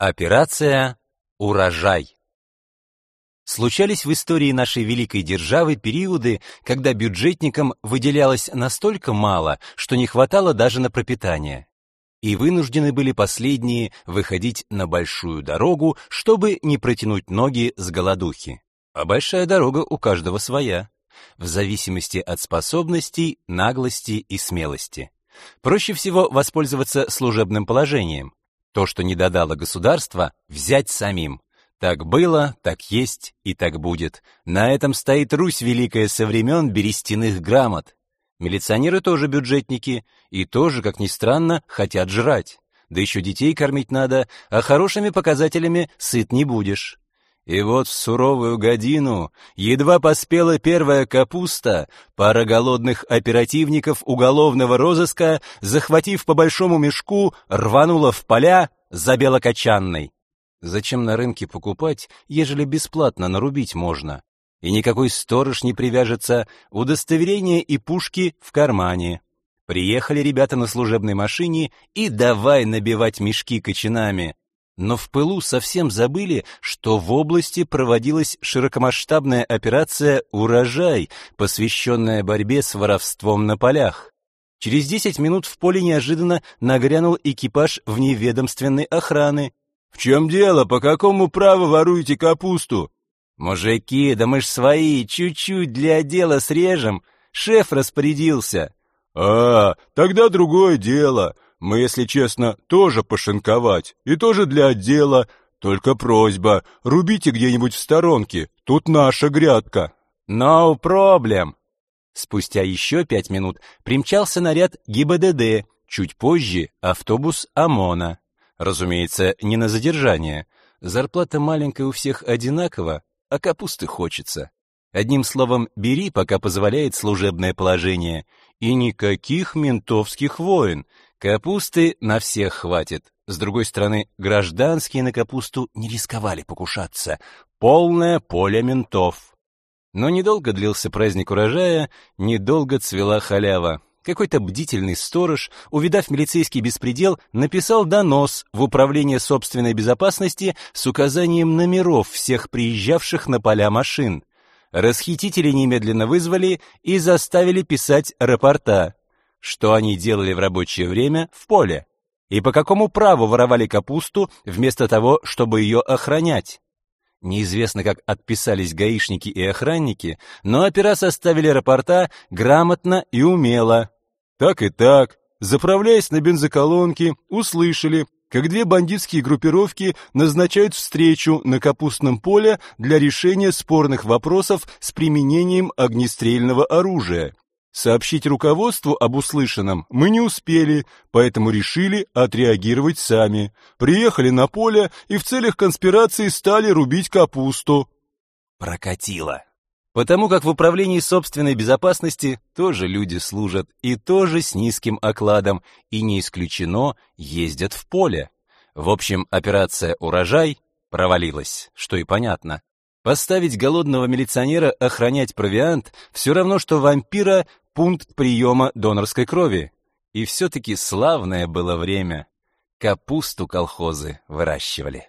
Операция «Урожай». Случались в истории нашей великой державы периоды, когда бюджетникам выделялось настолько мало, что не хватало даже на пропитание. И вынуждены были последние выходить на большую дорогу, чтобы не протянуть ноги с голодухи. А большая дорога у каждого своя, в зависимости от способностей, наглости и смелости. Проще всего воспользоваться служебным положением. То, что не додало государство, взять самим. Так было, так есть и так будет. На этом стоит Русь великая со времен берестяных грамот. Милиционеры тоже бюджетники и тоже, как ни странно, хотят жрать. Да еще детей кормить надо, а хорошими показателями сыт не будешь. И вот в суровую годину едва поспела первая капуста, пара голодных оперативников уголовного розыска, захватив по большому мешку, рванула в поля за белокочанной. Зачем на рынке покупать, ежели бесплатно нарубить можно? И никакой сторож не привяжется, удостоверение и пушки в кармане. Приехали ребята на служебной машине и давай набивать мешки кочанами но в пылу совсем забыли, что в области проводилась широкомасштабная операция «Урожай», посвященная борьбе с воровством на полях. Через 10 минут в поле неожиданно нагрянул экипаж вневедомственной охраны. «В чем дело? По какому праву воруете капусту?» «Мужики, да мы ж свои, чуть-чуть для дела срежем. Шеф распорядился». «А, тогда другое дело. Мы, если честно, тоже пошинковать, и тоже для отдела. Только просьба, рубите где-нибудь в сторонке, тут наша грядка». «No problem». Спустя еще пять минут примчался наряд ГИБДД, чуть позже автобус ОМОНа. Разумеется, не на задержание. Зарплата маленькая у всех одинакова, а капусты хочется. Одним словом, бери, пока позволяет служебное положение. И никаких ментовских войн. Капусты на всех хватит. С другой стороны, гражданские на капусту не рисковали покушаться. Полное поле ментов. Но недолго длился праздник урожая, недолго цвела халява. Какой-то бдительный сторож, увидав милицейский беспредел, написал донос в управление собственной безопасности с указанием номеров всех приезжавших на поля машин. Расхитители немедленно вызвали и заставили писать рапорта. Что они делали в рабочее время в поле? И по какому праву воровали капусту вместо того, чтобы ее охранять? Неизвестно, как отписались гаишники и охранники, но опера составили рапорта грамотно и умело. Так и так, заправляясь на бензоколонке, услышали, как две бандитские группировки назначают встречу на капустном поле для решения спорных вопросов с применением огнестрельного оружия. Сообщить руководству об услышанном мы не успели, поэтому решили отреагировать сами. Приехали на поле и в целях конспирации стали рубить капусту. Прокатило. Потому как в управлении собственной безопасности тоже люди служат, и тоже с низким окладом, и не исключено ездят в поле. В общем, операция «Урожай» провалилась, что и понятно. Поставить голодного милиционера охранять провиант все равно, что вампира пункт приема донорской крови. И все-таки славное было время. Капусту колхозы выращивали.